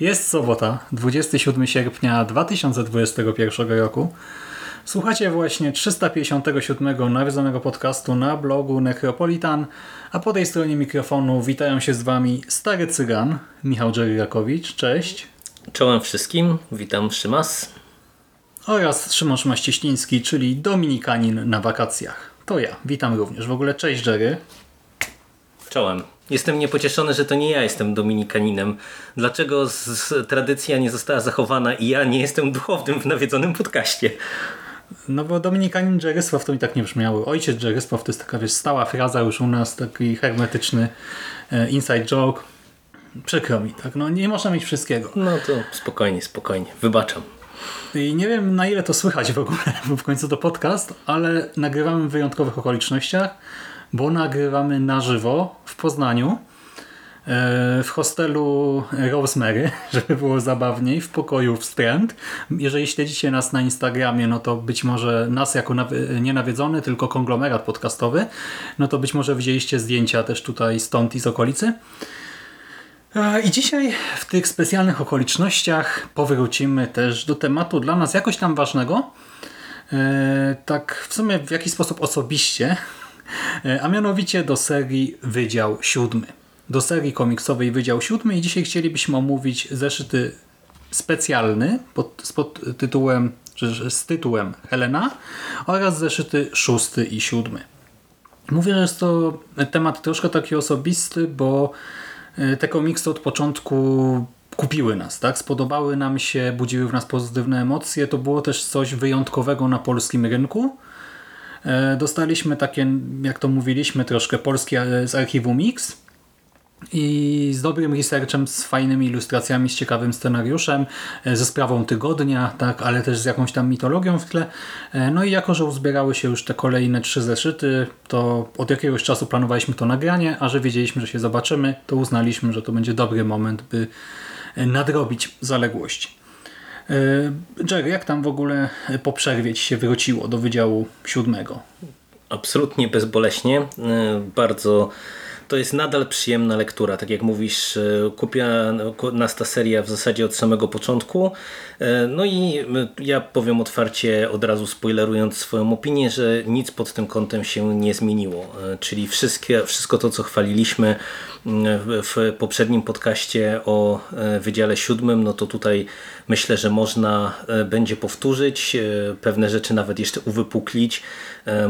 Jest sobota, 27 sierpnia 2021 roku. Słuchacie właśnie 357 nawiązanego podcastu na blogu Necropolitan, a po tej stronie mikrofonu witają się z Wami Stary Cygan, Michał Dżeryrakowicz, cześć, Czołem wszystkim, witam Szymas. oraz Szymon Szymaścieśliński, czyli Dominikanin na wakacjach. To ja, witam również. W ogóle cześć Jerry. Czołem. Jestem niepocieszony, że to nie ja jestem dominikaninem. Dlaczego z, z, tradycja nie została zachowana i ja nie jestem duchownym w nawiedzonym podcaście? No bo Dominikanin Dżerysław to mi tak nie brzmiały. Ojciec Dżerysław to jest taka wiesz, stała fraza już u nas, taki hermetyczny e, inside joke. Przykro mi, tak? No nie można mieć wszystkiego. No to spokojnie, spokojnie, wybaczam. I nie wiem na ile to słychać w ogóle, bo w końcu to podcast, ale nagrywamy w wyjątkowych okolicznościach, bo nagrywamy na żywo w Poznaniu e, w hostelu Rosemary, żeby było zabawniej, w pokoju wstręt. Jeżeli śledzicie nas na Instagramie, no to być może nas jako nie nawiedzony, tylko konglomerat podcastowy, no to być może widzieliście zdjęcia też tutaj stąd i z okolicy. E, I dzisiaj w tych specjalnych okolicznościach powrócimy też do tematu dla nas jakoś tam ważnego, e, tak w sumie w jakiś sposób osobiście, a mianowicie do serii Wydział Siódmy. Do serii komiksowej Wydział Siódmy i dzisiaj chcielibyśmy omówić zeszyty specjalny pod, z pod tytułem, czy, z tytułem Helena oraz zeszyty szósty i siódmy. Mówię, że jest to temat troszkę taki osobisty, bo e, te komiksy od początku kupiły nas, tak? Spodobały nam się, budziły w nas pozytywne emocje. To było też coś wyjątkowego na polskim rynku. E, Dostaliśmy takie, jak to mówiliśmy, troszkę polskie e, z archiwum Mix i z dobrym researchem, z fajnymi ilustracjami, z ciekawym scenariuszem, e, ze sprawą tygodnia, tak, ale też z jakąś tam mitologią w tle. No i jako, że uzbierały się już te kolejne trzy zeszyty, to od jakiegoś czasu planowaliśmy to nagranie, a że wiedzieliśmy, że się zobaczymy, to uznaliśmy, że to będzie dobry moment, by nadrobić zaległości. E, Jerry, jak tam w ogóle po przerwie ci się wróciło do Wydziału Siódmego? Absolutnie bezboleśnie. E, Bardzo. To jest nadal przyjemna lektura. Tak jak mówisz, e, kupiła nas ta seria w zasadzie od samego początku. No i ja powiem otwarcie, od razu spoilerując swoją opinię, że nic pod tym kątem się nie zmieniło. Czyli wszystkie, wszystko to, co chwaliliśmy w- poprzednim podcaście o e, Wydziale Siódmym, no to tutaj myślę, że można e, będzie powtórzyć, e, pewne rzeczy nawet jeszcze uwypuklić,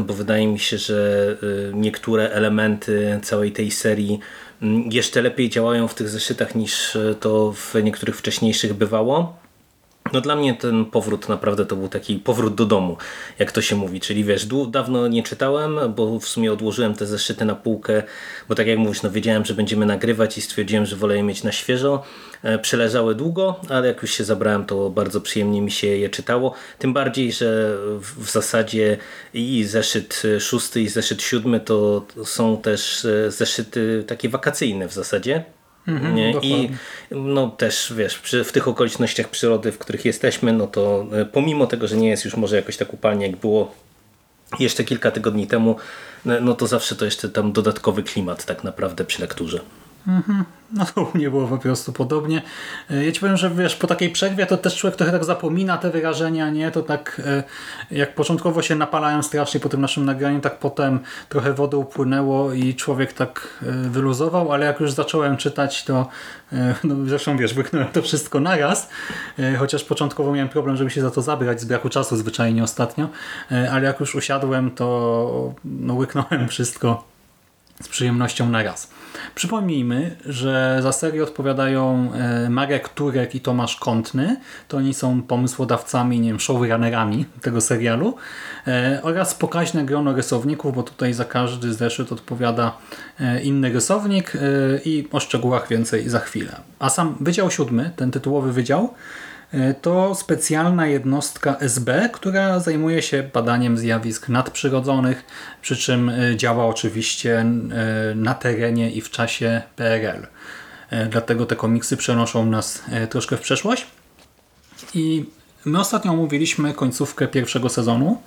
bo wydaje mi się, że niektóre elementy całej tej serii mm, jeszcze lepiej działają w tych zeszytach niż to w niektórych wcześniejszych bywało. No dla mnie ten powrót naprawdę to był taki powrót do domu, jak to się mówi. Czyli wiesz, dawno nie czytałem, bo w sumie odłożyłem te zeszyty na półkę, bo tak jak mówisz, no wiedziałem, że będziemy nagrywać i stwierdziłem, że wolę je mieć na świeżo. E, Przeleżały długo, ale jak już się zabrałem, to bardzo przyjemnie mi się je czytało. Tym bardziej, że w w zasadzie i zeszyt szósty i zeszyt siódmy to są też e, zeszyty takie wakacyjne w zasadzie. Nie? I dokładnie. no też wiesz, przy, w tych okolicznościach przyrody, w których jesteśmy, no to e, pomimo tego, że nie jest już może jakoś tak upalnie jak było jeszcze kilka tygodni temu, no no to zawsze to jeszcze tam dodatkowy klimat tak naprawdę przy lekturze. No to u mnie było po prostu podobnie. E, Ja ci powiem, że wiesz, po takiej przerwie to też człowiek trochę tak zapomina te wyrażenia, nie? To tak e, jak początkowo się napalałem strasznie po tym naszym nagraniu, tak potem trochę wody upłynęło i człowiek tak e, wyluzował, ale jak już zacząłem czytać, to no zresztą wiesz, wyknąłem to wszystko naraz, chociaż początkowo miałem problem, żeby się za to zabrać z braku czasu zwyczajnie ostatnio, ale jak już usiadłem, to no, łyknąłem wszystko z przyjemnością na raz. Przypomnijmy, że za serię odpowiadają e, Marek Turek i Tomasz Kątny. To oni są pomysłodawcami, nie wiem, showrunnerami tego serialu. E, Oraz pokaźne grono rysowników, bo tutaj za każdy zeszyt odpowiada e, inny rysownik i o szczegółach więcej za chwilę. A sam Wydział Siódmy, ten tytułowy wydział, to specjalna jednostka SB, która zajmuje się badaniem zjawisk nadprzyrodzonych, przy czym e, działa oczywiście e, na terenie i w czasie PRL. E, Dlatego te komiksy przenoszą nas e, troszkę w przeszłość. I my ostatnio omówiliśmy końcówkę pierwszego sezonu.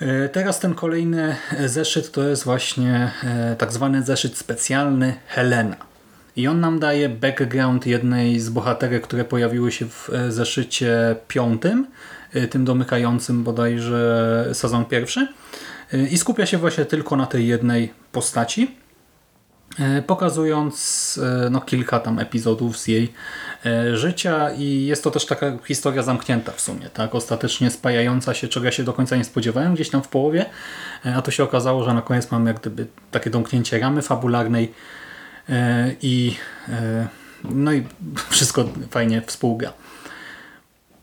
E, Teraz ten kolejny zeszyt to jest właśnie e, tak zwany zeszyt specjalny Helena. I on nam daje background jednej z bohaterek, które pojawiły się w e, zeszycie piątym, e, tym domykającym bodajże sezon pierwszy. E, I skupia się właśnie tylko na tej jednej postaci, pokazując no, kilka tam epizodów z jej życia i jest to też taka historia zamknięta w sumie, tak? Ostatecznie spajająca się, czego ja się do końca nie spodziewałem gdzieś tam w połowie, a to się okazało, że na koniec mamy jak gdyby takie domknięcie ramy fabularnej i e, no i wszystko fajnie współgra.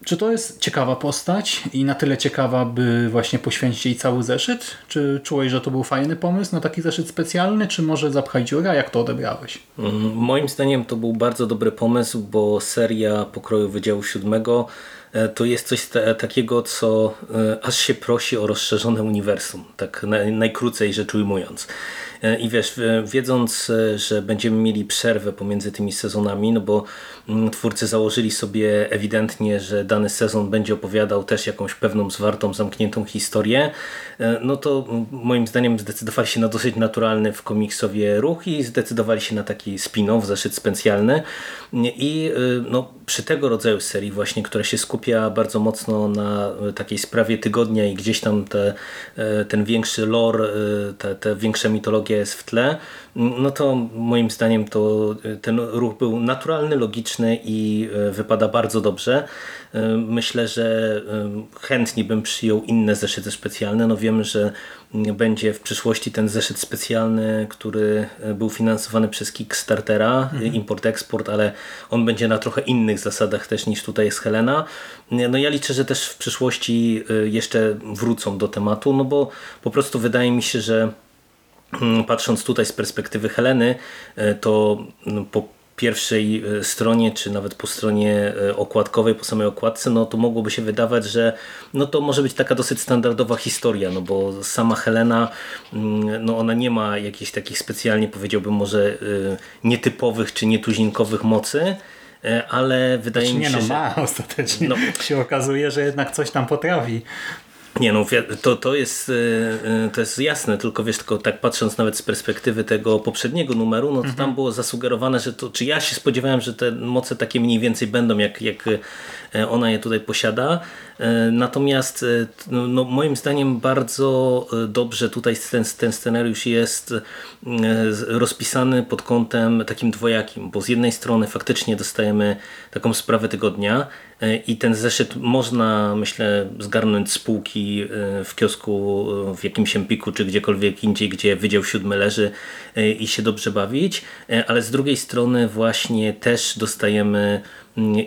Czy to jest ciekawa postać i na tyle ciekawa, by właśnie poświęcić jej cały zeszyt? Czy czułeś, że to był fajny pomysł na taki zeszyt specjalny, czy może zapchać dziura? Jak to odebrałeś? Mm, Moim zdaniem to był bardzo dobry pomysł, bo seria pokroju Wydziału Siódmego e, to jest coś ta- takiego, co e, aż się prosi o rozszerzone uniwersum, tak na, najkrócej rzecz ujmując. E, I wiesz, w- wiedząc, e, że będziemy mieli przerwę pomiędzy tymi sezonami, no bo mm, twórcy założyli sobie ewidentnie, że dany sezon będzie opowiadał też jakąś pewną zwartą, zamkniętą historię, e, no to moim zdaniem zdecydowali się na dosyć naturalny w komiksowie ruch i zdecydowali się na taki spin-off, zeszyt specjalny. I no, przy tego rodzaju serii właśnie, która się skupia bardzo mocno na takiej sprawie tygodnia i gdzieś tam te, ten większy lore, te, te większa jest w tle, no to moim zdaniem to y, ten ruch był naturalny, logiczny i y, wypada bardzo dobrze. Y, Myślę, że chętnie bym przyjął inne zeszyty specjalne. No wiemy, że y, będzie w przyszłości ten zeszyt specjalny, który był finansowany przez Kickstartera, y, import-export, ale on będzie na trochę innych zasadach też niż tutaj jest Helena. No ja liczę, że też w przyszłości jeszcze wrócą do tematu, no bo po prostu wydaje mi się, że Mm, Patrząc tutaj z perspektywy Heleny, e, to no, po pierwszej e, stronie, czy nawet po stronie e, okładkowej, po samej okładce, no to mogłoby się wydawać, że no to może być taka dosyć standardowa historia, no bo sama Helena, mm, no ona nie ma jakichś takich specjalnie powiedziałbym może nietypowych czy nietuzinkowych mocy, ale wydaje mi nie się, no, że... ma ostatecznie. No. się okazuje, że jednak coś tam potrafi. Nie no, to, to, jest, y, y, to jest jasne, tylko wiesz, tylko tak patrząc nawet z perspektywy tego poprzedniego numeru, no to tam było zasugerowane, że to, czy ja się spodziewałem, że te moce takie mniej więcej będą, jak, jak ona je tutaj posiada. Y, Natomiast y, no, no, moim zdaniem bardzo dobrze tutaj ten, ten scenariusz jest rozpisany pod kątem takim dwojakim, bo z jednej strony faktycznie dostajemy taką sprawę tygodnia i ten zeszyt można, myślę, zgarnąć z półki w kiosku w jakimś Empiku czy gdziekolwiek indziej, gdzie Wydział Siódmy leży i się dobrze bawić, ale z drugiej strony właśnie też dostajemy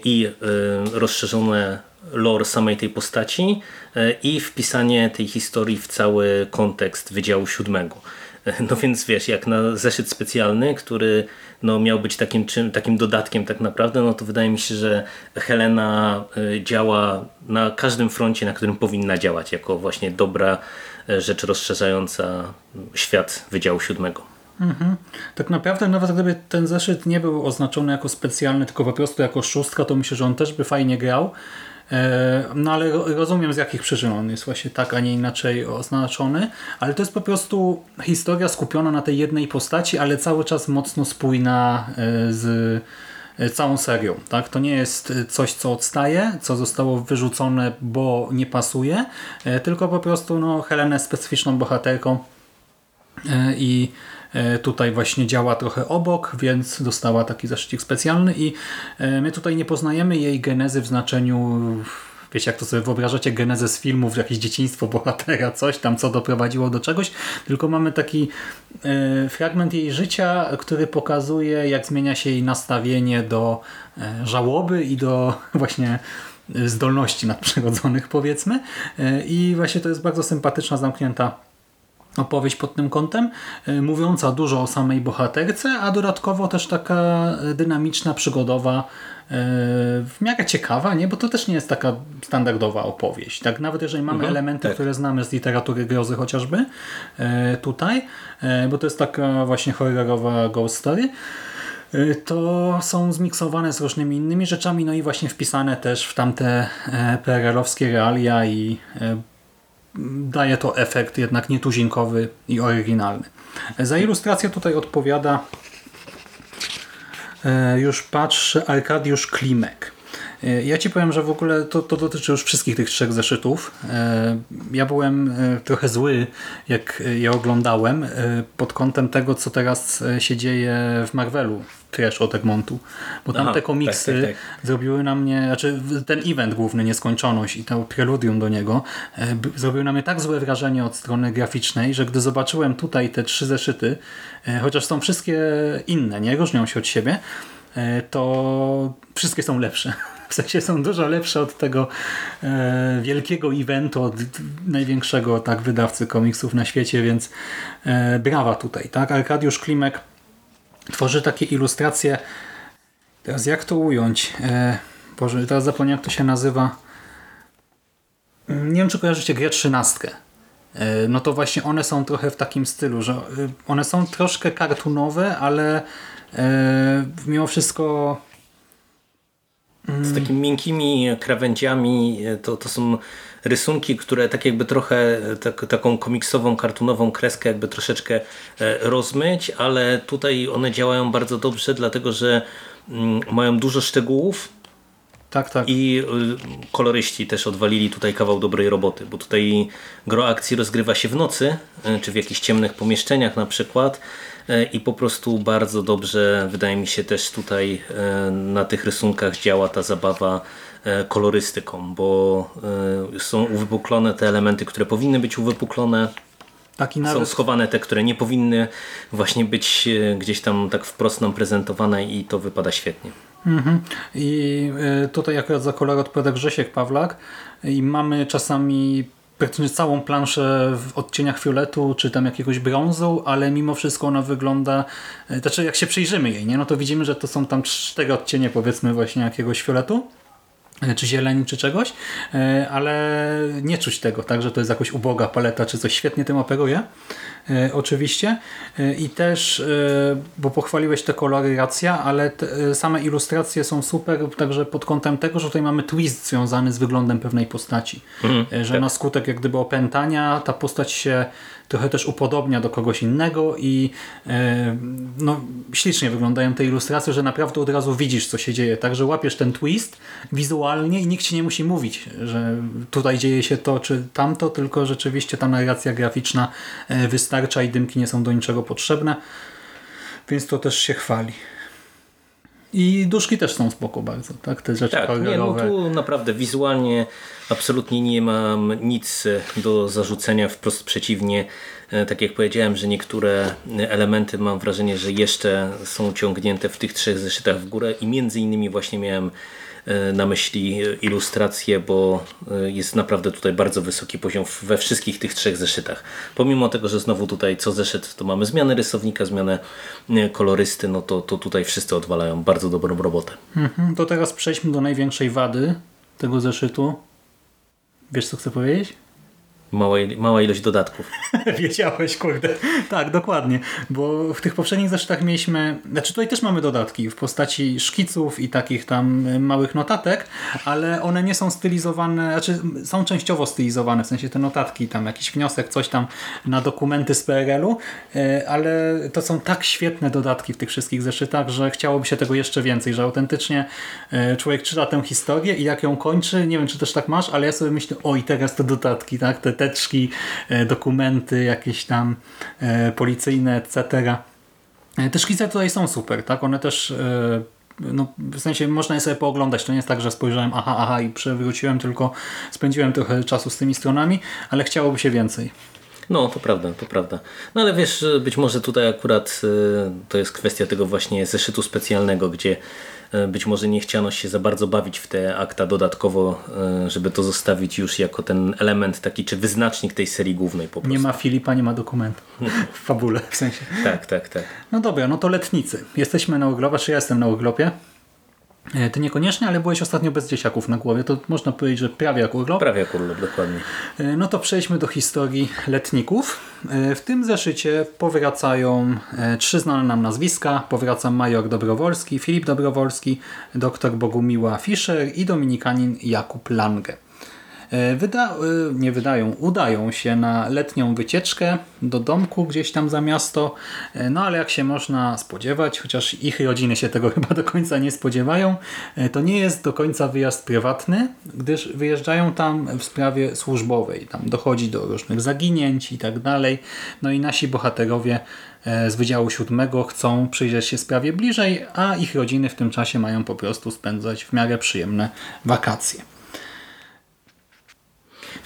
i y, rozszerzone lore samej tej postaci y, i wpisanie tej historii w cały kontekst Wydziału Siódmego. No więc wiesz, jak na zeszyt specjalny, który no, miał być takim, czym, takim dodatkiem tak naprawdę, no to wydaje mi się, że Helena y, działa na każdym froncie, na którym powinna działać, jako właśnie dobra rzecz rozszerzająca świat Wydziału Siódmego. Tak naprawdę nawet gdyby ten zeszyt nie był oznaczony jako specjalny, tylko po prostu jako szóstka, to myślę, że on też by fajnie grał. E, No ale ro- rozumiem z jakich przyczyn on jest właśnie tak, a nie inaczej oznaczony, ale to jest po prostu historia skupiona na tej jednej postaci, ale cały czas mocno spójna e, z e, całą serią. Tak? To nie jest coś, co odstaje, co zostało wyrzucone, bo nie pasuje, tylko po prostu no, Helena jest specyficzną bohaterką i tutaj właśnie działa trochę obok, więc dostała taki zaszczyt specjalny i e, my tutaj nie poznajemy jej genezy w znaczeniu wiecie jak to sobie wyobrażacie genezę z filmów, jakieś dzieciństwo bohatera, coś tam, co doprowadziło do czegoś, tylko mamy taki e, fragment jej życia, który pokazuje jak zmienia się jej nastawienie do e, żałoby i do właśnie e, zdolności nadprzyrodzonych powiedzmy. E, i właśnie to jest bardzo sympatyczna, zamknięta opowieść pod tym kątem, y, mówiąca dużo o samej bohaterce, a dodatkowo też taka y, dynamiczna, przygodowa, y, w miarę ciekawa, nie? bo to też nie jest taka standardowa opowieść. Tak Nawet jeżeli mamy Mhm, elementy, tak. które znamy z literatury grozy chociażby tutaj, bo to jest taka właśnie horrorowa ghost story, to są zmiksowane z różnymi innymi rzeczami, no i właśnie wpisane też w tamte e, PRL-owskie realia i e, daje to efekt jednak nietuzinkowy i oryginalny. Za ilustrację tutaj odpowiada e, już patrzę Arkadiusz Klimek. E, Ja Ci powiem, że w ogóle to, to dotyczy już wszystkich tych trzech zeszytów. E, Ja byłem e, trochę zły, jak je oglądałem, e, pod kątem tego, co teraz e, się dzieje w Marvelu, trash od Egmontu. Bo tam Aha, te komiksy tak, tak, tak. zrobiły na mnie, znaczy ten event główny, Nieskończoność i to preludium do niego, e, zrobiły na mnie tak złe wrażenie od strony graficznej, że gdy zobaczyłem tutaj te trzy zeszyty, e, chociaż są wszystkie inne, nie różnią się od siebie, e, to wszystkie są lepsze. W sensie są dużo lepsze od tego e, wielkiego eventu, od największego tak wydawcy komiksów na świecie, więc e, brawa tutaj. tak Arkadiusz Klimek tworzy takie ilustracje Teraz jak to ująć? E, Boże, teraz zapomniałem jak to się nazywa. Nie wiem, czy kojarzycie grę trzynastkę. E, No to właśnie one są trochę w takim stylu, że e, one są troszkę kartunowe, ale e, mimo wszystko Z takimi miękkimi krawędziami e, to, to są rysunki, które tak jakby trochę e, tak, taką komiksową, kartunową kreskę jakby troszeczkę e, rozmyć, ale tutaj one działają bardzo dobrze, dlatego że mm, mają dużo szczegółów tak, tak. i koloryści też odwalili tutaj kawał dobrej roboty, bo tutaj gro akcji rozgrywa się w nocy, czy w jakichś ciemnych pomieszczeniach na przykład i po prostu bardzo dobrze wydaje mi się też tutaj y, na tych rysunkach działa ta zabawa y, kolorystyką, bo są uwypuklone te elementy, które powinny być uwypuklone, Taki są schowane te, które nie powinny właśnie być gdzieś tam tak wprost nam prezentowane i to wypada świetnie. Mhm. I tutaj akurat za kolor odpowiada Grzesiek Pawlak i mamy czasami praktycznie całą planszę w odcieniach fioletu czy tam jakiegoś brązu, ale mimo wszystko ona wygląda, y, znaczy jak się przyjrzymy jej, nie? no to widzimy, że to są tam cztery odcienie powiedzmy właśnie jakiegoś fioletu czy zieleni, czy czegoś, y, ale nie czuć tego, tak, że to jest jakoś uboga paleta, czy coś świetnie tym operuje, y, oczywiście. I też, bo pochwaliłeś te kolory, racja, ale te, same ilustracje są super, także pod kątem tego, że tutaj mamy twist związany z wyglądem pewnej postaci. Y, że na skutek jak gdyby opętania ta postać się trochę też upodobnia do kogoś innego i y, no, ślicznie wyglądają te ilustracje, że naprawdę od razu widzisz, co się dzieje. Także łapiesz ten twist wizualnie i nikt ci nie musi mówić, że tutaj dzieje się to czy tamto, tylko rzeczywiście ta narracja graficzna e, wystarcza i dymki nie są do niczego potrzebne, więc to też się chwali. I duszki też są spoko bardzo, tak? Te rzeczy Tak, nie, no tu naprawdę wizualnie absolutnie nie mam nic e, do zarzucenia, wprost przeciwnie. E, Tak jak powiedziałem, że niektóre elementy mam wrażenie, że jeszcze są ciągnięte w tych trzech zeszytach w górę i między innymi właśnie miałem e, na myśli e, ilustrację, bo e, jest naprawdę tutaj bardzo wysoki poziom we wszystkich tych trzech zeszytach. Pomimo tego, że znowu tutaj co zeszyt to mamy zmianę rysownika, zmianę e, kolorysty, no to, to tutaj wszyscy odwalają bardzo dobrą robotę. Mhm, to teraz przejdźmy do największej wady tego zeszytu. Wiesz, co chcę powiedzieć? Mała, mała ilość dodatków. Wiedziałeś, kurde. Tak, dokładnie. Bo w tych poprzednich zeszytach mieliśmy, znaczy tutaj też mamy dodatki w postaci szkiców i takich tam y, małych notatek, ale one nie są stylizowane, znaczy są częściowo stylizowane, w sensie te notatki, tam jakiś wniosek, coś tam na dokumenty z PRL-u, y, ale to są tak świetne dodatki w tych wszystkich zeszytach, że chciałoby się tego jeszcze więcej, że autentycznie y, człowiek czyta tę historię i jak ją kończy, nie wiem czy też tak masz, ale ja sobie myślę, oj teraz te dodatki, tak, te teczki, e, dokumenty jakieś tam e, policyjne, etc. E, Te szkice tutaj są super, tak? One też no, w sensie można je sobie pooglądać. To nie jest tak, że spojrzałem aha, aha i przewróciłem, tylko spędziłem trochę czasu z tymi stronami, ale chciałoby się więcej. No, to prawda, to prawda. No ale wiesz, być może tutaj akurat to jest kwestia tego właśnie zeszytu specjalnego, gdzie być może nie chciano się za bardzo bawić w te akta dodatkowo, y, żeby to zostawić już jako ten element taki, czy wyznacznik tej serii głównej po prostu. Nie ma Filipa, nie ma dokumentu w fabule, w sensie. Tak, tak, tak. No dobra, no to letnicy. Jesteśmy na urlopie, czy ja jestem na urlopie? E, Ty niekoniecznie, ale byłeś ostatnio bez dzieciaków na głowie. To można powiedzieć, że prawie jak urlop. Prawie jak urlop, dokładnie. E, No to przejdźmy do historii letników. E, W tym zeszycie powracają trzy znane nam nazwiska. Powraca major Dobrowolski, Filip Dobrowolski, dr Bogumiła Fischer i dominikanin Jakub Lange. E, Wyda, e, nie wydają, udają się na letnią wycieczkę do domku gdzieś tam za miasto, E, no ale jak się można spodziewać, chociaż ich rodziny się tego chyba do końca nie spodziewają, to nie jest do końca wyjazd prywatny, gdyż wyjeżdżają tam w sprawie służbowej. Tam dochodzi do różnych zaginięć i tak dalej. No i nasi bohaterowie z Wydziału Siódmego chcą przyjrzeć się sprawie bliżej, a ich rodziny w tym czasie mają po prostu spędzać w miarę przyjemne wakacje.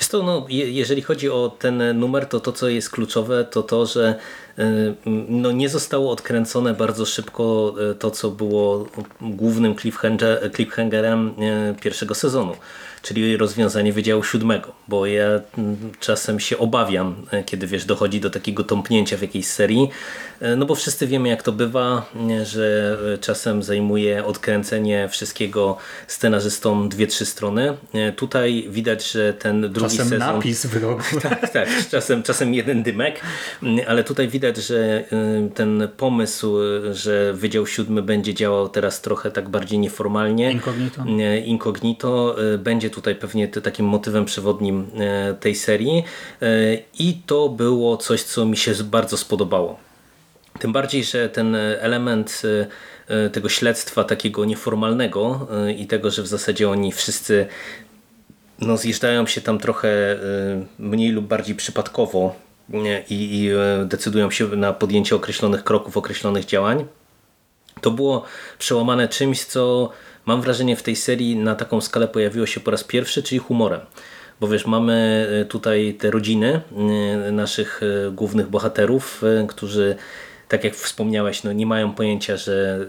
Wiesz to, no, je, jeżeli chodzi o ten numer, to to, co jest kluczowe, to to, że y, no, nie zostało odkręcone bardzo szybko y, to, co było głównym cliffhanger, cliffhangerem y, pierwszego sezonu, czyli rozwiązanie Wydziału Siódmego, bo ja mm, czasem się obawiam, y, kiedy wiesz, dochodzi do takiego tąpnięcia w jakiejś serii, y, no bo wszyscy wiemy jak to bywa, że y, czasem zajmuje odkręcenie wszystkiego scenarzystom dwie, trzy strony. Tutaj widać, że ten drugi Czasem sezon... napis w rogu. Tak, tak, czasem, czasem jeden dymek, ale tutaj widać, że ten pomysł, że Wydział Siódmy będzie działał teraz trochę tak bardziej nieformalnie, Incognito. y, incognito, y, tutaj pewnie takim motywem przewodnim y, tej serii y, i to było coś, co mi się bardzo spodobało. Tym bardziej, że ten element y, tego śledztwa takiego nieformalnego i tego, że w zasadzie oni wszyscy no, zjeżdżają się tam trochę mniej lub bardziej przypadkowo i, i decydują się na podjęcie określonych kroków, określonych działań. To było przełamane czymś, co mam wrażenie w tej serii na taką skalę pojawiło się po raz pierwszy, czyli humorem. Bo wiesz, mamy y, tutaj te rodziny y, naszych y, głównych bohaterów, którzy tak jak wspomniałeś, no nie mają pojęcia, że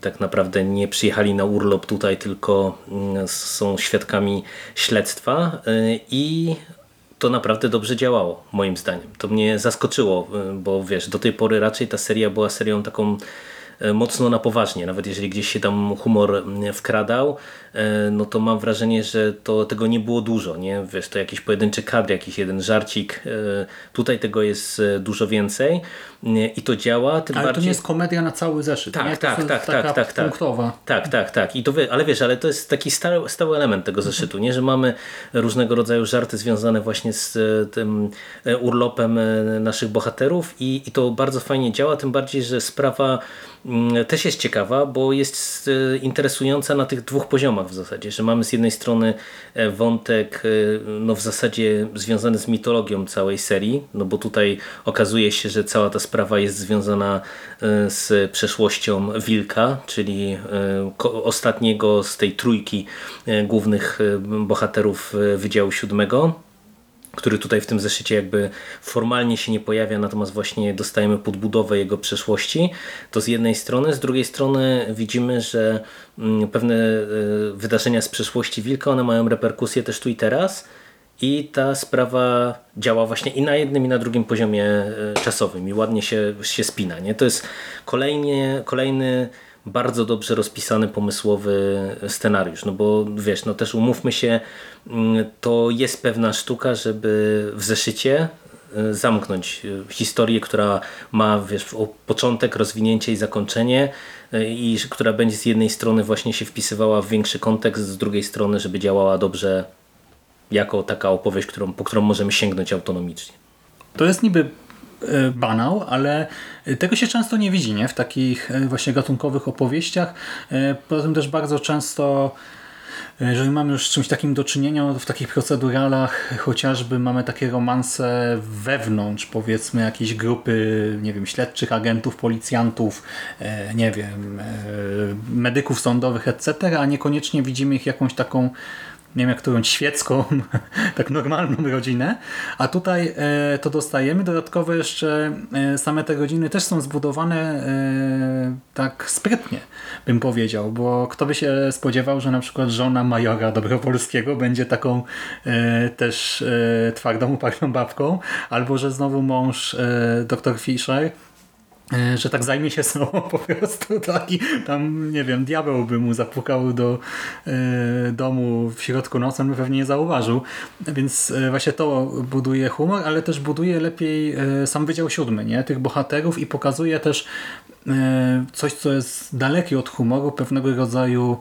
tak naprawdę nie przyjechali na urlop tutaj, tylko y, są świadkami śledztwa i to naprawdę dobrze działało, moim zdaniem. To mnie zaskoczyło, bo wiesz, do tej pory raczej ta seria była serią taką mocno na poważnie, nawet jeżeli gdzieś się tam humor wkradał, y, no to mam wrażenie, że to tego nie było dużo, nie? Wiesz, to jakiś pojedynczy kadr, jakiś jeden żarcik, y, tutaj tego jest dużo więcej i to działa, tym Ale to bardziej... nie jest komedia na cały zeszyt. Tak, nie? To tak, jest tak, taka tak, tak, tak. punktowa. Tak, tak, tak. I to wie, ale wiesz, ale to jest taki stały, stały element tego zeszytu, nie? że mamy różnego rodzaju żarty związane właśnie z e, tym e, urlopem e, naszych bohaterów i, i to bardzo fajnie działa, tym bardziej, że sprawa też jest ciekawa, bo jest e, interesująca na tych dwóch poziomach w zasadzie, że mamy z jednej strony e, wątek e, no w zasadzie związany z mitologią całej serii, no bo tutaj okazuje się, że cała ta sprawa jest związana z przeszłością Wilka, czyli ostatniego z tej trójki głównych bohaterów Wydziału Siódmego który tutaj w tym zeszycie jakby formalnie się nie pojawia, natomiast właśnie dostajemy podbudowę jego przeszłości, to z jednej strony, z drugiej strony widzimy, że mm, pewne e, wydarzenia z przeszłości Wilka, one mają reperkusje też tu i teraz i ta sprawa działa właśnie i na jednym i na drugim poziomie e, czasowym i ładnie się, się spina. Nie? To jest kolejnie, kolejny bardzo dobrze rozpisany, pomysłowy scenariusz. No bo wiesz, no też umówmy się, mm, to jest pewna sztuka, żeby w zeszycie y, zamknąć y, historię, która ma wiesz, początek, rozwinięcie i zakończenie y, i która będzie z jednej strony właśnie się wpisywała w większy kontekst, z drugiej strony, żeby działała dobrze jako taka opowieść, którą, po którą możemy sięgnąć autonomicznie. To jest niby banał, ale tego się często nie widzi nie? w takich e, właśnie gatunkowych opowieściach. E, poza tym też bardzo często jeżeli mamy już z czymś takim do czynienia, no w takich proceduralach chociażby mamy takie romanse wewnątrz powiedzmy jakiejś grupy, nie wiem, śledczych, agentów, policjantów, nie wiem, medyków sądowych, etc., a niekoniecznie widzimy ich jakąś taką nie wiem jak powiedzieć, świecką, tak normalną rodzinę, a tutaj e, to dostajemy. Dodatkowo jeszcze e, same te rodziny też są zbudowane e, tak sprytnie, bym powiedział, bo kto by się spodziewał, że na przykład żona majora Dobrowolskiego będzie taką też twardą, upartą babką, albo że znowu mąż dr Fischer że tak zajmie się sobą po prostu taki tam, nie wiem, diabeł by mu zapukał do e, domu w środku nocy, on by pewnie nie zauważył. Więc e, właśnie to buduje humor, ale też buduje lepiej e, sam Wydział Siódmy, nie? Tych bohaterów i pokazuje też e, coś, co jest dalekie od humoru, pewnego rodzaju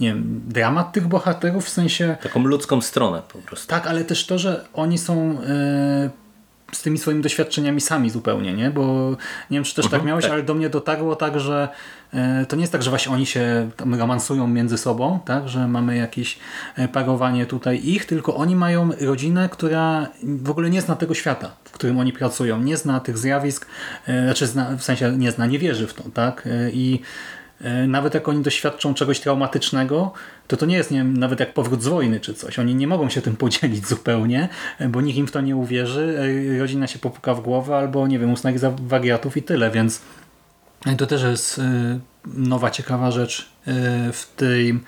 nie wiem, dramat tych bohaterów, w sensie... Taką ludzką stronę po prostu. Tak, ale też to, że oni są e, z tymi swoimi doświadczeniami sami zupełnie, nie? Bo nie wiem, czy też tak mhm, tak miałeś, tak. ale do mnie dotarło tak, że e, to nie jest tak, że właśnie oni się tam romansują między sobą, tak? Że mamy jakieś e, parowanie tutaj ich, tylko oni mają rodzinę, która w ogóle nie zna tego świata, w którym oni pracują, nie zna tych zjawisk, e, znaczy zna, w sensie nie zna, nie wierzy w to, tak? I nawet jak oni doświadczą czegoś traumatycznego, to to nie jest nie wiem, nawet jak powrót z wojny czy coś. Oni nie mogą się tym podzielić zupełnie, e, bo nikt im w to nie uwierzy. E, rodzina się popuka w głowę albo, nie wiem, uznaje za wariatów i tyle, więc to też jest nowa, ciekawa rzecz w tej,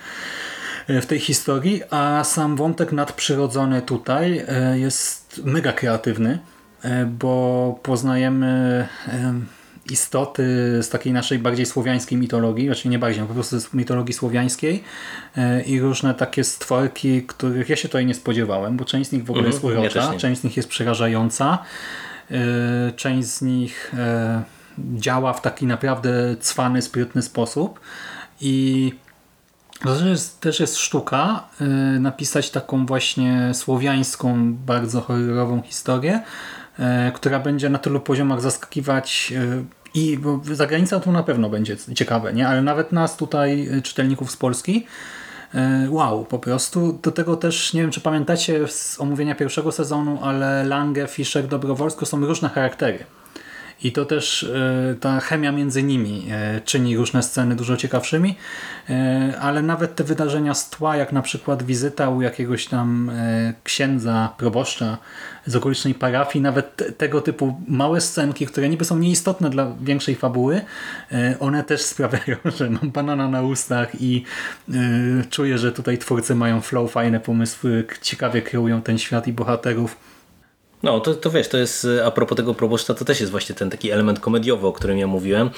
w tej historii, a sam wątek nadprzyrodzony tutaj jest mega kreatywny, bo poznajemy istoty z takiej naszej bardziej słowiańskiej mitologii, znaczy nie bardziej, no po prostu z mitologii słowiańskiej e, i różne takie stworki, których ja się tutaj nie spodziewałem, bo część z nich w ogóle jest mhm, urocza, część z nich jest przerażająca, e, część z nich e, działa w taki naprawdę cwany, sprytny sposób. I to też jest, też jest sztuka napisać taką właśnie słowiańską, bardzo horrorową historię, która będzie na tylu poziomach zaskakiwać e, i za granicą to na pewno będzie ciekawe, nie? ale nawet nas tutaj, e, czytelników z Polski, wow, po prostu. Do tego też, nie wiem czy pamiętacie z omówienia pierwszego sezonu, ale Lange, Fischer, Dobrowolsko są różne charaktery. I to też e, ta chemia między nimi e, czyni różne sceny dużo ciekawszymi, e, ale nawet te wydarzenia z tła, jak na przykład wizyta u jakiegoś tam księdza, proboszcza z okolicznej parafii, nawet tego typu małe scenki, które niby są nieistotne dla większej fabuły, one też sprawiają, że mam banana na ustach i czuję, że tutaj twórcy mają flow, fajne pomysły, ciekawie kreują ten świat i bohaterów. No, to, to wiesz, to jest a propos tego proboszcza, to też jest właśnie ten taki element komediowy, o którym ja mówiłem,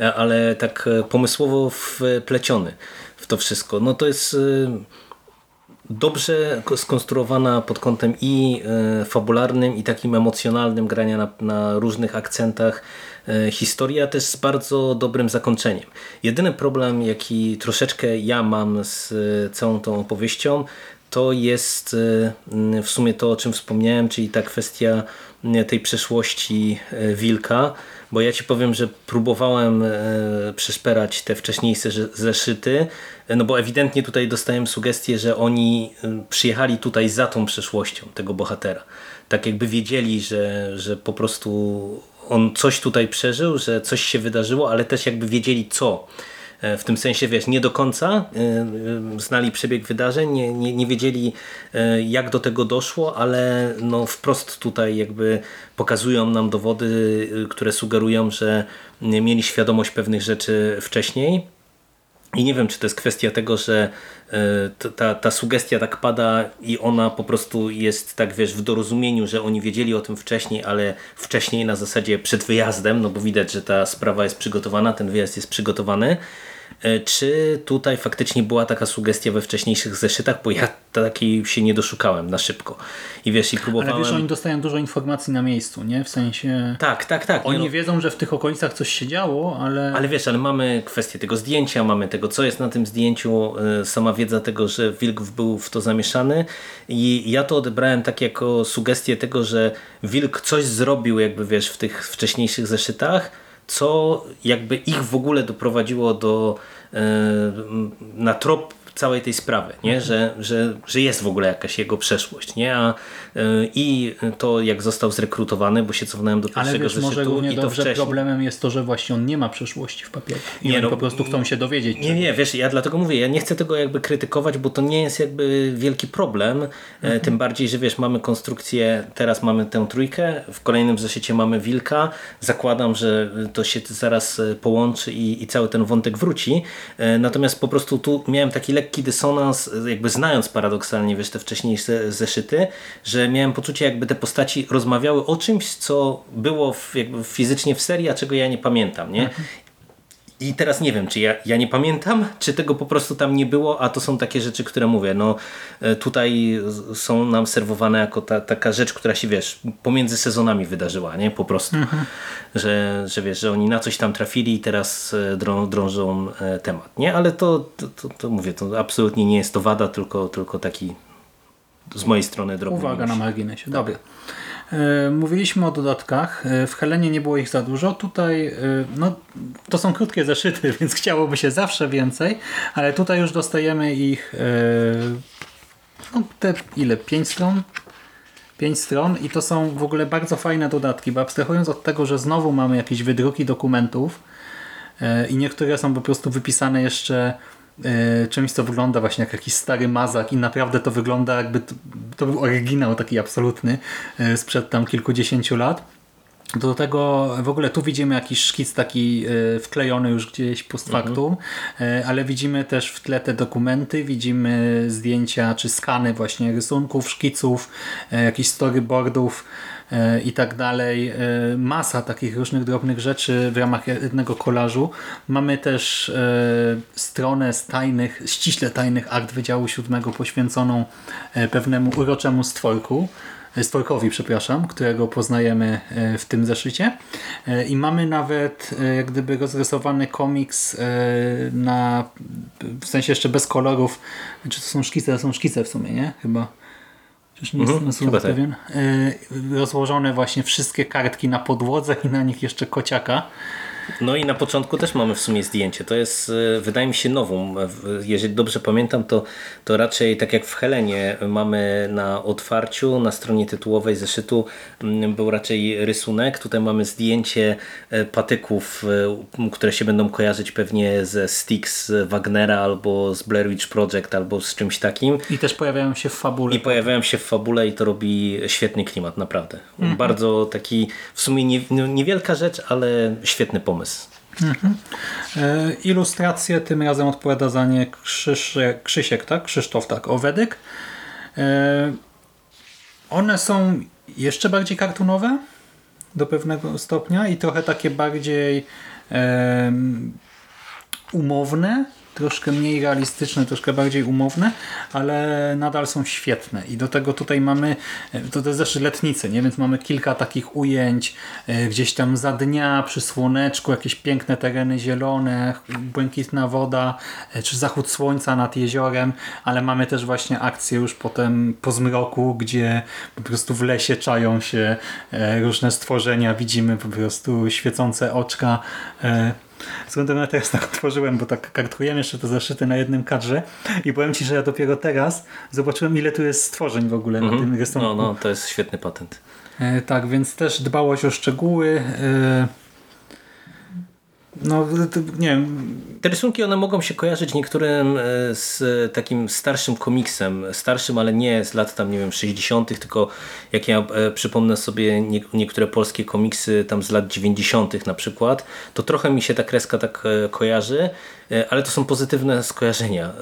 e, ale tak e, pomysłowo wpleciony w to wszystko. No to jest e, dobrze skonstruowana pod kątem i fabularnym, i takim emocjonalnym grania na, na różnych akcentach historia też z bardzo dobrym zakończeniem. Jedyny problem, jaki troszeczkę ja mam z całą tą opowieścią, to jest y, y, w sumie to, o czym wspomniałem, czyli ta kwestia y, tej przeszłości Wilka, bo ja Ci powiem, że próbowałem przeszperać te wcześniejsze zeszyty, no bo ewidentnie tutaj dostałem sugestię, że oni przyjechali tutaj za tą przeszłością tego bohatera. Tak jakby wiedzieli, że, że po prostu on coś tutaj przeżył, że coś się wydarzyło, ale też jakby wiedzieli co. E, w tym sensie, wiesz, nie do końca e, e, znali przebieg wydarzeń, nie, nie, nie wiedzieli jak do tego doszło, ale no wprost tutaj jakby pokazują nam dowody, które sugerują, że mieli świadomość pewnych rzeczy wcześniej. I nie wiem, czy to jest kwestia tego, że ta, ta sugestia tak pada i ona po prostu jest tak, wiesz, w dorozumieniu, że oni wiedzieli o tym wcześniej, ale wcześniej na zasadzie przed wyjazdem, no bo widać, że ta sprawa jest przygotowana, ten wyjazd jest przygotowany. e, czy tutaj faktycznie była taka sugestia we wcześniejszych zeszytach, bo ja takiej się nie doszukałem na szybko. I wiesz, i próbowałem... Ale wiesz, oni dostają dużo informacji na miejscu, nie? W sensie... Tak, tak, tak. Oni no- wiedzą, że w tych okolicach coś się działo, ale... Ale wiesz, ale mamy kwestię tego zdjęcia, mamy tego, co jest na tym zdjęciu, y, sama wiedza tego, że Wilk był w to zamieszany i ja to odebrałem tak jako sugestię tego, że Wilk coś zrobił jakby wiesz w tych wcześniejszych zeszytach, co jakby ich w ogóle doprowadziło do y, na trop całej tej sprawy, nie? Że, że, że jest w ogóle jakaś jego przeszłość. Nie? A, y, I to jak został zrekrutowany, bo się cofnąłem do Ale pierwszego wiesz, może zeszytu równie i to dobrze wcześniej. problemem jest to, że właśnie on nie ma przeszłości w papierze. I Nie, oni no, po prostu chcą się dowiedzieć. Nie, nie, wiesz, ja dlatego mówię, ja nie chcę tego jakby krytykować, bo to nie jest jakby wielki problem, e, tym bardziej, że wiesz, mamy konstrukcję, teraz mamy tę trójkę, w kolejnym zeszycie mamy Wilka, zakładam, że to się zaraz e, połączy i, i cały ten wątek wróci, E, natomiast po prostu tu miałem taki lekki dysonans, e, jakby znając paradoksalnie, wiesz, te wcześniejsze zeszyty, że miałem poczucie, jakby te postaci rozmawiały o czymś, co było w, jakby fizycznie w serii, a czego ja nie pamiętam, nie? I teraz nie wiem, czy ja, ja nie pamiętam, czy tego po prostu tam nie było, a to są takie rzeczy, które mówię, no e, tutaj są nam serwowane jako ta, taka rzecz, która się, wiesz, pomiędzy sezonami wydarzyła, nie? Po prostu. Że, że wiesz, że oni na coś tam trafili i teraz e, drą, drążą e, temat, nie? Ale to, to, to, to mówię, to absolutnie nie jest to wada, tylko, tylko taki z mojej strony drobny Uwaga na marginesie. Dobra. E, Mówiliśmy o dodatkach. E, W Helenie nie było ich za dużo. Tutaj e, no, to są krótkie zeszyty, więc chciałoby się zawsze więcej, ale tutaj już dostajemy ich e, no, te ile? 5 stron? 5 stron i to są w ogóle bardzo fajne dodatki, bo abstrahując od tego, że znowu mamy jakieś wydruki dokumentów e, i niektóre są po prostu wypisane jeszcze e, czymś, co wygląda właśnie jak jakiś stary mazak i naprawdę to wygląda jakby to, to był oryginał taki absolutny e, sprzed tam kilkudziesięciu lat. Do tego w ogóle tu widzimy jakiś szkic taki e, wklejony już gdzieś post factum, e, ale widzimy też w tle te dokumenty, widzimy zdjęcia czy skany właśnie rysunków, szkiców, e, jakichś storyboardów i tak dalej. Masa takich różnych drobnych rzeczy w ramach jednego kolażu. Mamy też stronę z tajnych, ściśle tajnych akt Wydziału Siódmego poświęconą pewnemu uroczemu stworku. Stworkowi, przepraszam, którego poznajemy e, w tym zeszycie. E, I mamy nawet e, jak gdyby rozrysowany komiks na, w sensie jeszcze bez kolorów. Czy to są szkice? To są szkice w sumie, nie? Chyba. Przecież nie Mhm, jestem tak. pewien. Rozłożone właśnie wszystkie kartki na podłodze i na nich jeszcze kociaka. No i na początku też mamy w sumie zdjęcie. To jest, e, wydaje mi się, nową. E, Jeżeli dobrze pamiętam, to, to raczej tak jak w Helenie mamy na otwarciu, na stronie tytułowej zeszytu mm, był raczej rysunek. Tutaj mamy zdjęcie e, patyków, które się będą kojarzyć pewnie ze Styx Wagnera albo z Blair Witch Project albo z czymś takim. I też pojawiają się w fabule. I pojawiają się w fabule i to robi świetny klimat, naprawdę. Bardzo taki, w sumie nie, niewielka rzecz, ale świetny pomysł. E, Ilustracje tym razem odpowiada za nie Krzysiek, Krzysiek tak? Krzysztof, tak, Owedyk. E, One są jeszcze bardziej kartunowe do pewnego stopnia i trochę takie bardziej umowne, troszkę mniej realistyczne, troszkę bardziej umowne, ale nadal są świetne. I do tego tutaj mamy, e, to też zeszły letnicy, nie? więc mamy kilka takich ujęć e, gdzieś tam za dnia, przy słoneczku, jakieś piękne tereny zielone, błękitna woda, e, czy zachód słońca nad jeziorem, ale mamy też właśnie akcje już potem po zmroku, gdzie po prostu w lesie czają się różne stworzenia, widzimy po prostu świecące oczka, Zresztą na teraz tak otworzyłem, bo tak kartujemy jeszcze te zaszyty na jednym kadrze i powiem Ci, że ja dopiero teraz zobaczyłem ile tu jest stworzeń w ogóle na tym rysunku. No, no, to jest świetny patent. E, tak, więc też dbałość o szczegóły. E, no, nie Te rysunki one mogą się kojarzyć niektórym e, z takim starszym komiksem, starszym, ale nie z lat tam nie wiem 60., tylko jak ja e, przypomnę sobie nie, niektóre polskie komiksy tam z lat 90. na przykład, to trochę mi się ta kreska tak e, kojarzy, ale to są pozytywne skojarzenia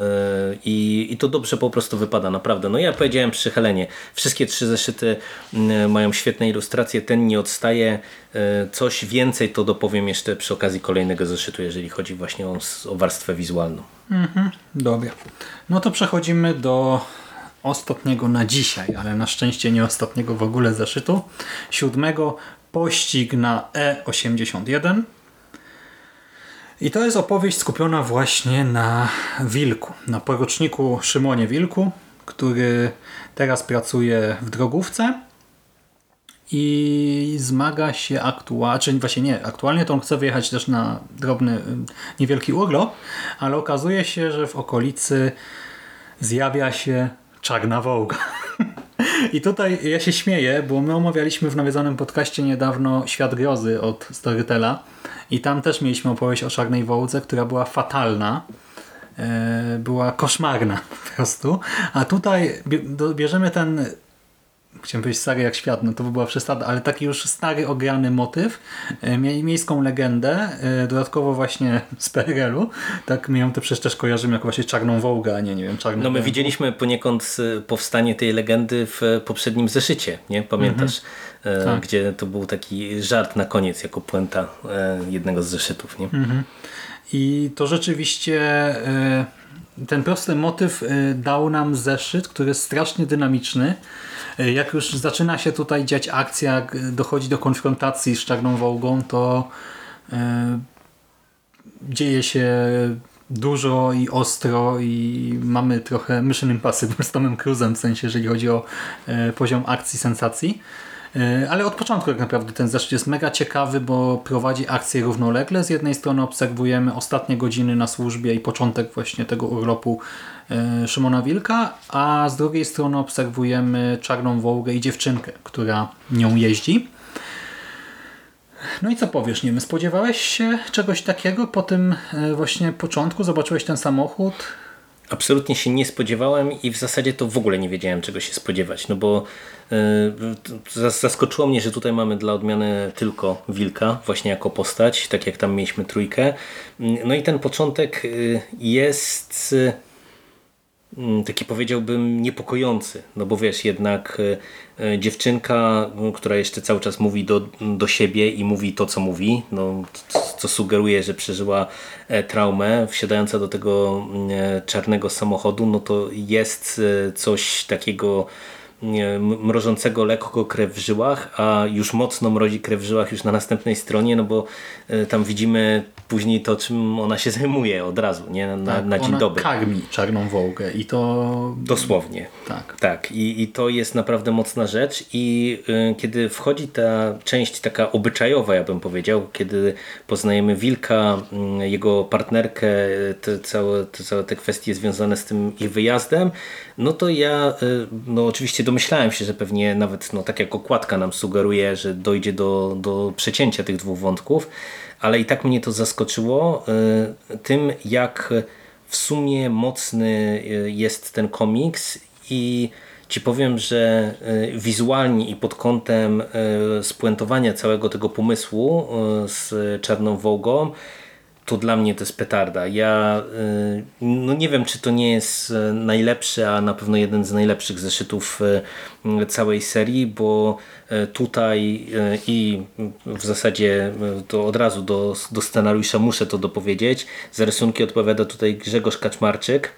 i, i to dobrze po prostu wypada, naprawdę. No ja powiedziałem przy Helenie, wszystkie trzy zeszyty mają świetne ilustracje, ten nie odstaje, coś więcej to dopowiem jeszcze przy okazji kolejnego zeszytu, jeżeli chodzi właśnie o, o warstwę wizualną. Dobra. No to przechodzimy do ostatniego na dzisiaj, ale na szczęście nie ostatniego w ogóle zeszytu. Siódmego pościg na E81. I to jest opowieść skupiona właśnie na Wilku, na poruczniku Szymonie Wilku, który teraz pracuje w drogówce i zmaga się aktualnie, czy właśnie nie, aktualnie to on chce wyjechać też na drobny, y, niewielki urlop, ale okazuje się, że w okolicy zjawia się czarna wołga. I tutaj ja się śmieję, bo my omawialiśmy w nawiedzonym podcaście niedawno Świat Grozy od Storytela i tam też mieliśmy opowieść o czarnej wołdze, która była fatalna. E, Była koszmarna po prostu. A tutaj bierzemy ten chciałem powiedzieć stary jak świat, no to by była przesada, ale taki już stary, ograny motyw, e, mie- miejską legendę, e, dodatkowo właśnie z PRL-u, tak my ją to przecież też jako właśnie czarną wołgę, a nie, nie wiem, czarną No my wołgę. widzieliśmy poniekąd y, powstanie tej legendy w poprzednim zeszycie, nie? Pamiętasz? E, Tak. Gdzie to był taki żart na koniec jako puenta e, jednego z zeszytów, nie? I to rzeczywiście e, ten prosty motyw e, dał nam zeszyt, który jest strasznie dynamiczny. E, Jak już zaczyna się tutaj dziać akcja, dochodzi do konfrontacji z Czarną Wołgą, to e, dzieje się dużo i ostro i mamy trochę Mission Impossible z Tomem Cruise'em, w sensie jeżeli chodzi o e, poziom akcji, sensacji. E, Ale od początku tak naprawdę ten zeszyt jest mega ciekawy, bo prowadzi akcję równolegle. Z jednej strony obserwujemy ostatnie godziny na służbie i początek właśnie tego urlopu e, Szymona Wilka, a z drugiej strony obserwujemy Czarną Wołgę i dziewczynkę, która nią jeździ. No i co powiesz, nie wiem, spodziewałeś się czegoś takiego po tym e, właśnie początku? Zobaczyłeś ten samochód? Absolutnie się nie spodziewałem i w zasadzie to w ogóle nie wiedziałem czego się spodziewać, no bo y, zaskoczyło mnie, że tutaj mamy dla odmiany tylko Wilka właśnie jako postać, tak jak tam mieliśmy trójkę. No i ten początek y, jest y, mm, taki powiedziałbym niepokojący, no bo wiesz, jednak y, y, dziewczynka, y, która jeszcze cały czas mówi do, do siebie i mówi to, co mówi, no, co sugeruje, że przeżyła e, traumę, wsiadająca do tego mm, e, czarnego samochodu, no to jest e, coś takiego mrożącego lekko krew w żyłach, a już mocno mrozi krew w żyłach już na następnej stronie, no bo e, tam widzimy później to, czym ona się zajmuje od razu, nie? Na, na dzień Tak, Ona dobry. karmi Czarną Wołgę i to... Dosłownie. Tak. Tak, i, i to jest naprawdę mocna rzecz i y, kiedy wchodzi ta część taka obyczajowa, ja bym powiedział, kiedy poznajemy Wilka, y, jego partnerkę, y, te całe, te całe te kwestie związane z tym ich wyjazdem, no to ja y, no oczywiście domyślałem się, że pewnie nawet no, tak jak okładka nam sugeruje, że dojdzie do, do przecięcia tych dwóch wątków, ale i tak mnie to zaskoczyło y, tym, jak w sumie mocny y, jest ten komiks i ci powiem, że y, wizualnie i pod kątem spuentowania całego tego pomysłu z Czarną Wołgą to dla mnie to jest petarda. Ja y, no nie wiem, czy to nie jest y, najlepszy, a na pewno jeden z najlepszych zeszytów y, całej serii, bo tutaj i w zasadzie to od razu do, do scenariusza muszę to dopowiedzieć. Za rysunki odpowiada tutaj Grzegorz Kaczmarczyk.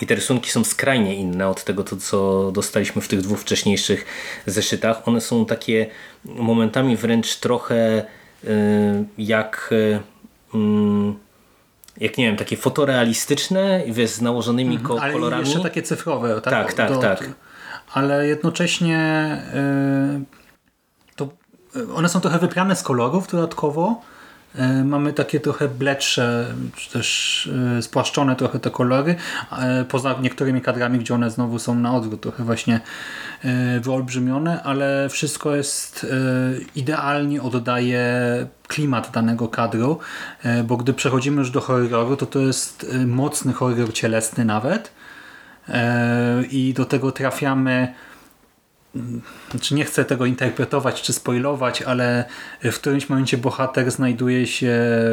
I te rysunki są skrajnie inne od tego, to, co dostaliśmy w tych dwóch wcześniejszych zeszytach. One są takie momentami wręcz trochę jak, mm, jak nie wiem, takie fotorealistyczne, wiesz, z nałożonymi ko- Ale kolorami. jeszcze takie cyfrowe. Tak, Tak, tak, tak. Ale jednocześnie y, to one są trochę wybrane z kolorów dodatkowo. Y, Mamy takie trochę bledsze, czy też y, spłaszczone trochę te kolory, y, poza niektórymi kadrami, gdzie one znowu są na odwrót, trochę właśnie wyolbrzymione, ale wszystko jest idealnie oddaje klimat danego kadru, bo gdy przechodzimy już do horroru, to to jest mocny horror cielesny nawet, E, i do tego trafiamy znaczy nie chcę tego interpretować czy spoilować, ale w którymś momencie bohater znajduje się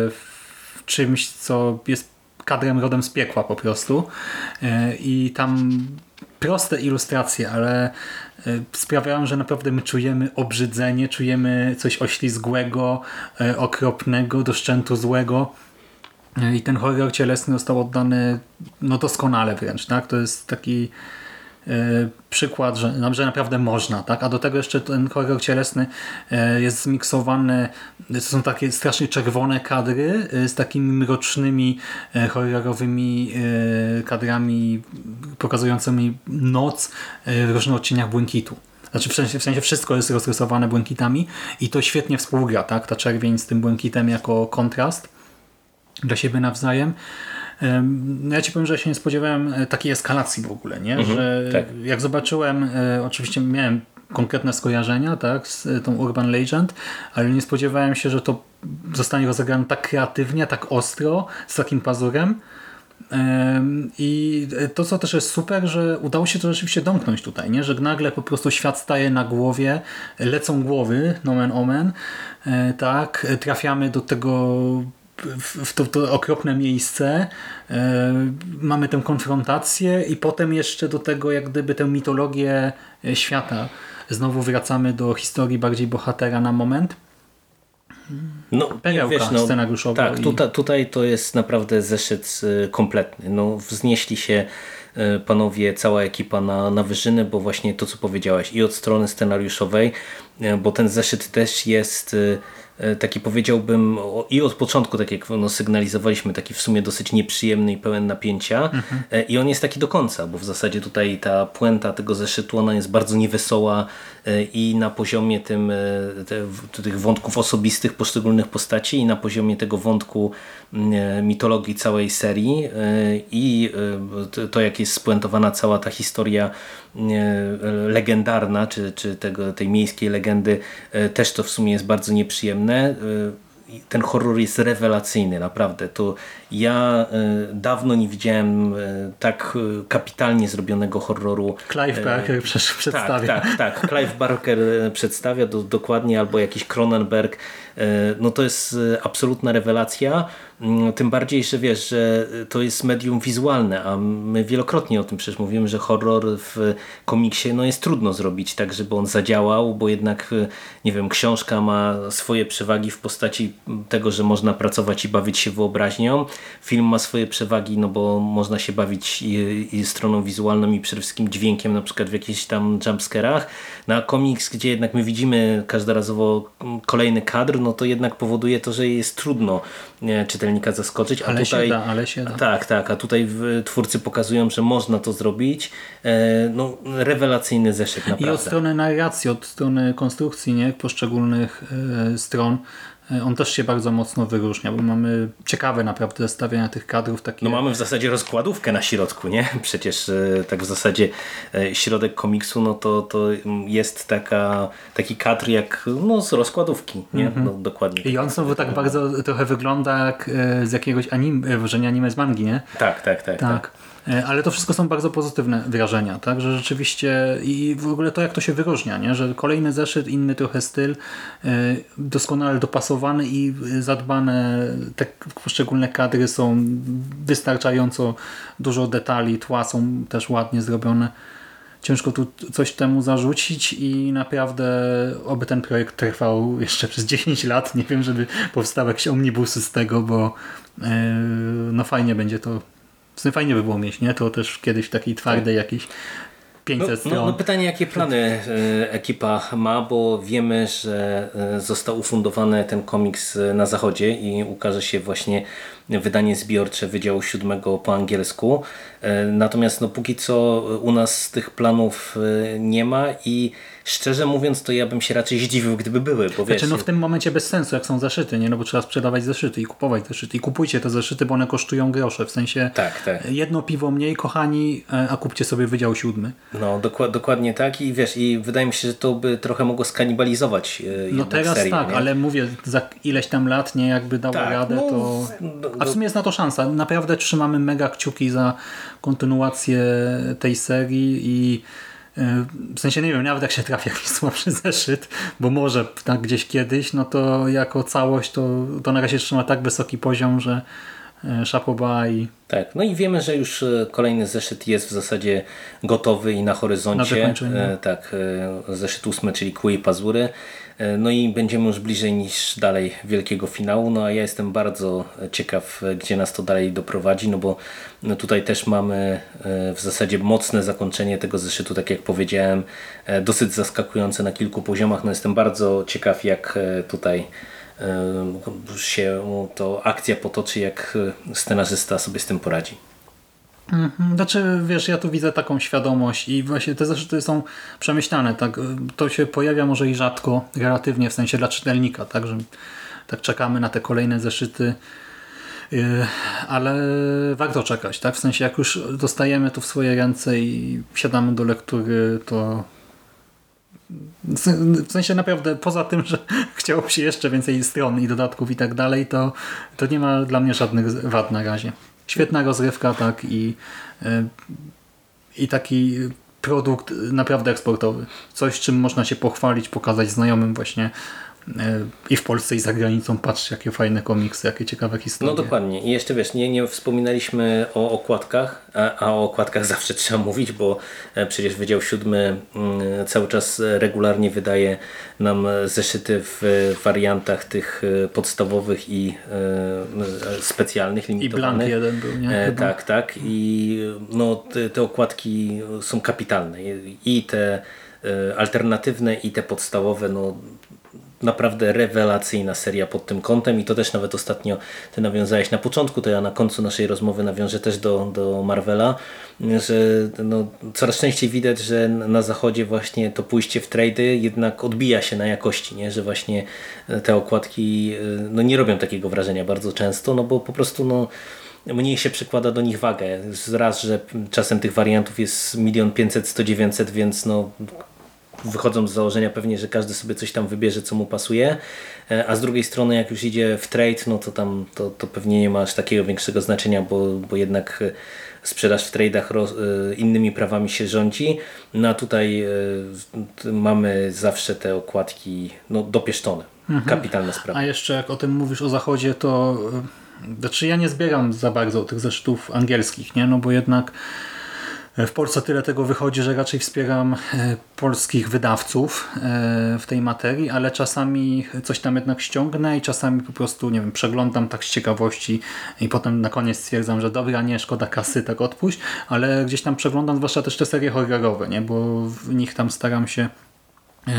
w czymś, co jest kadrem rodem z piekła po prostu E, i tam proste ilustracje, ale y, sprawiają, że naprawdę my czujemy obrzydzenie, czujemy coś oślizgłego, y, okropnego, do szczętu złego. I ten horror cielesny został oddany no doskonale wręcz. Tak? To jest taki e, przykład, że, że naprawdę można. Tak? A do tego jeszcze ten horror cielesny e, jest zmiksowany, to są takie strasznie czerwone kadry e, z takimi mrocznymi, e, horrorowymi e, kadrami pokazującymi noc e, w różnych odcieniach błękitu. Znaczy w sensie, w sensie wszystko jest rozrysowane błękitami i to świetnie współgra, tak? Ta czerwień z tym błękitem jako kontrast dla siebie nawzajem. No Ja ci powiem, że się nie spodziewałem e, takiej eskalacji w ogóle, nie? że tak. jak zobaczyłem, e, oczywiście miałem konkretne skojarzenia tak, z e, tą Urban Legend, ale nie spodziewałem się, że to zostanie rozegrane tak kreatywnie, tak ostro, z takim pazurem. Em, I to, co też jest super, że udało się to rzeczywiście domknąć tutaj, nie? że nagle po prostu świat staje na głowie, lecą głowy, nomen omen, tak, trafiamy do tego w, to, to okropne miejsce, e, mamy tę konfrontację i potem jeszcze do tego jak gdyby tę mitologię e, świata. Znowu wracamy do historii bardziej bohatera na moment. No, Perełka scenariuszowa Tak, i- tutaj, tutaj to jest naprawdę zeszyt y, kompletny. No, wznieśli się panowie, cała ekipa na, na wyżyny, bo właśnie to, co powiedziałeś, i od strony scenariuszowej, bo ten zeszyt też jest taki powiedziałbym i od początku, tak jak no, sygnalizowaliśmy, taki w sumie dosyć nieprzyjemny i pełen napięcia. Y, i on jest taki do końca, bo w zasadzie tutaj ta puenta tego zeszytu, ona jest bardzo niewesoła i na poziomie tym, y, te, tych wątków osobistych poszczególnych postaci i na poziomie tego wątku mm, mitologii całej serii y, i to- jak jest spuentowana cała ta historia legendarna, czy, czy tego, tej miejskiej legendy też to w sumie jest bardzo nieprzyjemne. Y, ten horror jest rewelacyjny, naprawdę. To ja y, dawno nie widziałem y, tak y, kapitalnie zrobionego horroru. Clive Barker przecież przedstawia. Tak, tak, tak. Clive Barker e, przedstawia do, dokładnie, albo jakiś Cronenberg. E, No to jest e, absolutna rewelacja. Mm, Tym bardziej, że wiesz, że to jest medium wizualne, a my wielokrotnie o tym przecież mówimy, że horror w komiksie no jest trudno zrobić tak, żeby on zadziałał, bo jednak, e, nie wiem, książka ma swoje przewagi w postaci tego, że można pracować i bawić się wyobraźnią. Film ma swoje przewagi, no bo można się bawić i, i stroną wizualną i przede wszystkim dźwiękiem, na przykład w jakichś tam jumpscarach. Na komiks, gdzie jednak my widzimy każdorazowo mm, kolejny kadr, no to jednak powoduje to, że jest trudno czytelnika zaskoczyć. A Ale tutaj, się da, ale się da. Tak, tak, a tutaj twórcy pokazują, że można to zrobić. E, no, rewelacyjny zeszyt, I naprawdę. od strony narracji, od strony konstrukcji nie, poszczególnych e, stron, on też się bardzo mocno wyróżnia, bo mamy ciekawe naprawdę zestawienia tych kadrów. Takie... No mamy w zasadzie rozkładówkę na środku, nie? Przecież e, tak w zasadzie e, środek komiksu, no to, to jest taka, taki kadr jak no, z rozkładówki, nie? No, dokładnie. I on znowu tak bardzo trochę wygląda jak e, z jakiegoś anime, wrażenia anime z mangi, nie? Tak, tak, tak. Tak. E, Ale to wszystko są bardzo pozytywne wrażenia, tak? Że rzeczywiście i w ogóle to jak to się wyróżnia, nie? Że kolejny zeszyt, inny trochę styl, e, doskonale dopasowany i zadbane, te poszczególne kadry są wystarczająco dużo detali, tła są też ładnie zrobione. Ciężko tu coś temu zarzucić i naprawdę oby ten projekt trwał jeszcze przez 10 lat. Nie wiem, żeby powstały jakieś omnibusy z tego, bo e, no fajnie będzie to w sumie fajnie by było mieć, nie? To też kiedyś w takiej twardej jakiejś 500 No, stron. no, no pytanie, jakie plany e, ekipa ma, bo wiemy, że e, został ufundowany ten komiks e, na zachodzie i ukaże się właśnie wydanie zbiorcze Wydziału Siódmego po angielsku. E, Natomiast no, póki co u nas tych planów e, nie ma i szczerze mówiąc to ja bym się raczej zdziwił, gdyby były, bo wiesz, Znaczy, no w tym momencie bez sensu, jak są zeszyty, nie? No bo trzeba sprzedawać zeszyty i kupować zeszyty. I kupujcie te zeszyty, bo one kosztują grosze. W sensie Tak, tak. jedno piwo mniej, kochani, e, a kupcie sobie Wydział Siódmy. No dokład, dokładnie tak i wiesz, i wydaje mi się, że to by trochę mogło skanibalizować e, No teraz serię, tak, nie? ale mówię, za ileś tam lat, nie? Jakby dało Tak, radę, no, to... A w sumie jest na to szansa. Naprawdę trzymamy mega kciuki za kontynuację tej serii i e, w sensie nie wiem, nawet jak się trafi jakiś słabszy zeszyt, bo może tak gdzieś kiedyś, no to jako całość to, to na razie trzyma tak wysoki poziom, że e, Chapoba i Tak, no i wiemy, że już e, kolejny zeszyt jest w zasadzie gotowy i na horyzoncie. Na. E, tak, e, zeszyt ósmy, czyli Kły i Pazury. E, No i będziemy już bliżej niż dalej wielkiego finału. No a ja jestem bardzo ciekaw, e, gdzie nas to dalej doprowadzi, no bo no tutaj też mamy e, w zasadzie mocne zakończenie tego zeszytu, tak jak powiedziałem, dosyć zaskakujące na kilku poziomach. No jestem bardzo ciekaw, jak tutaj się to akcja potoczy, jak scenarzysta sobie z tym poradzi. Mhm, Znaczy, wiesz, ja tu widzę taką świadomość i właśnie te zeszyty są przemyślane, tak, to się pojawia może i rzadko, relatywnie, w sensie dla czytelnika, tak, że tak czekamy na te kolejne zeszyty, yy, ale warto czekać, tak, w sensie jak już dostajemy to w swoje ręce i siadamy do lektury, to w sensie naprawdę poza tym, że chciałoby się jeszcze więcej stron i dodatków i tak dalej, to, to nie ma dla mnie żadnych wad na razie. Świetna rozrywka, tak i, y, i taki produkt naprawdę eksportowy. Coś, czym można się pochwalić, pokazać znajomym właśnie i w Polsce i za granicą. Patrzcie, jakie fajne komiksy, jakie ciekawe historie. No dokładnie. I jeszcze wiesz, nie, nie wspominaliśmy o okładkach, a, a o okładkach zawsze trzeba mówić, bo e, przecież Wydział Siódmy mm, cały czas regularnie wydaje nam zeszyty w wariantach tych e, podstawowych i e, specjalnych, I Blank limitowanych. jeden był, nie? E, Chyba. tak, tak. I no, te, te okładki są kapitalne. I te e, alternatywne, i te podstawowe. No, naprawdę rewelacyjna seria pod tym kątem i to też nawet ostatnio ty nawiązałeś na początku, to ja na końcu naszej rozmowy nawiążę też do, do Marvela, że no, coraz częściej widać, że na zachodzie właśnie to pójście w trady jednak odbija się na jakości, nie? że właśnie te okładki no, nie robią takiego wrażenia bardzo często, no bo po prostu no, mniej się przykłada do nich wagę. Raz, że czasem tych wariantów jest milion pięćset, sto dziewięćset, więc no wychodzą z założenia pewnie, że każdy sobie coś tam wybierze, co mu pasuje, E, a z drugiej strony jak już idzie w trade, no to tam to, to pewnie nie ma aż takiego większego znaczenia, bo, bo jednak e, sprzedaż w tradeach e, innymi prawami się rządzi, no a tutaj mamy zawsze te okładki no, dopieszczone. Kapitalna sprawa. A jeszcze jak o tym mówisz o zachodzie, to znaczy ja nie zbieram za bardzo tych zeszytów angielskich, nie? No bo jednak w Polsce tyle tego wychodzi, że raczej wspieram e, polskich wydawców e, w tej materii, ale czasami coś tam jednak ściągnę i czasami po prostu, nie wiem, przeglądam tak z ciekawości i potem na koniec stwierdzam, że dobra, nie, szkoda kasy, tak odpuść, ale gdzieś tam przeglądam zwłaszcza też te serie horrorowe, nie? Bo w nich tam staram się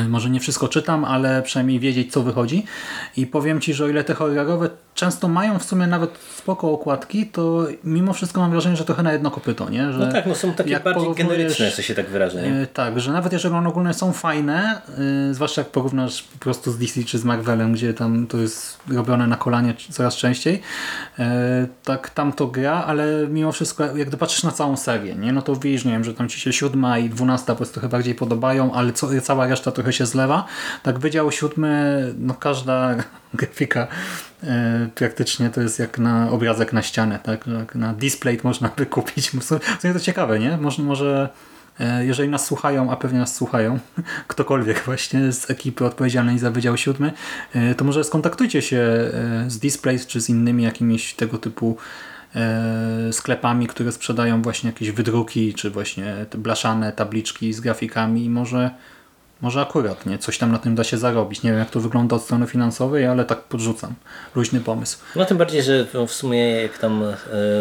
może nie wszystko czytam, ale przynajmniej wiedzieć co wychodzi i powiem Ci, że o ile te horrorowe często mają w sumie nawet spoko okładki, to mimo wszystko mam wrażenie, że trochę na jedno kopyto, nie? Że No tak, no są takie bardziej generyczne, że się tak wyrażę. E, Tak, że nawet jeżeli one ogólnie są fajne, e, zwłaszcza jak porównasz po prostu z DC czy z Marvelem, gdzie tam to jest robione na kolanie coraz częściej, e, tak tam to gra, ale mimo wszystko jak patrzysz na całą serię, nie, no to widzisz, nie wiem, że tam ci się siódma i dwunasta po prostu trochę bardziej podobają, ale co, cała reszta trochę się zlewa. Tak wydział siódmy, no każda grafika e, praktycznie to jest jak na obrazek na ścianę, tak, jak na display można by kupić. W to ciekawe, nie? Może, może E, Jeżeli nas słuchają, a pewnie nas słuchają, ktokolwiek właśnie z ekipy odpowiedzialnej za Wydział Siódmy, e, to może skontaktujcie się z Displays czy z innymi jakimiś tego typu sklepami, które sprzedają właśnie jakieś wydruki, czy właśnie te blaszane tabliczki z grafikami i może, może akurat nie, coś tam na tym da się zarobić. Nie wiem jak to wygląda od strony finansowej, ale tak podrzucam. Luźny pomysł. No tym bardziej, że w sumie jak tam e,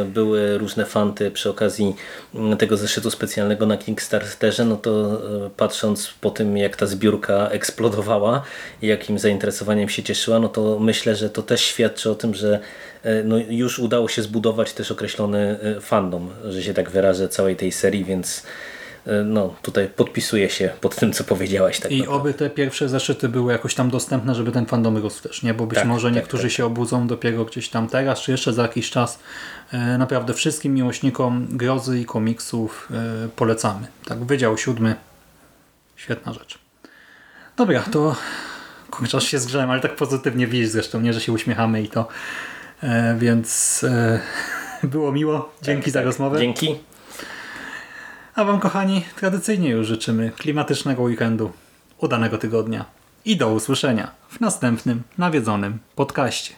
były różne fanty przy okazji m, tego zeszytu specjalnego na Kickstarterze, no to e, patrząc po tym jak ta zbiórka eksplodowała i jakim zainteresowaniem się cieszyła, no to myślę, że to też świadczy o tym, że e, no już udało się zbudować też określony fandom, że się tak wyrażę, całej tej serii, więc no tutaj podpisuję się pod tym, co powiedziałaś. Tak I naprawdę. oby te pierwsze zeszyty były jakoś tam dostępne, żeby ten fandom rósł też, nie? Bo być Tak, może tak, niektórzy tak. się obudzą dopiero gdzieś tam teraz, czy jeszcze za jakiś czas. E, Naprawdę wszystkim miłośnikom grozy i komiksów e, polecamy. Tak, Wydział Siódmy. Świetna rzecz. Dobra, to kurczę, aż się zgrzałem, ale tak pozytywnie widzisz zresztą, nie, że się uśmiechamy i to. E, Więc e, było miło. Dzięki za rozmowę. Dzięki. A Wam, kochani, tradycyjnie już życzymy klimatycznego weekendu, udanego tygodnia i do usłyszenia w następnym nawiedzonym podcaście.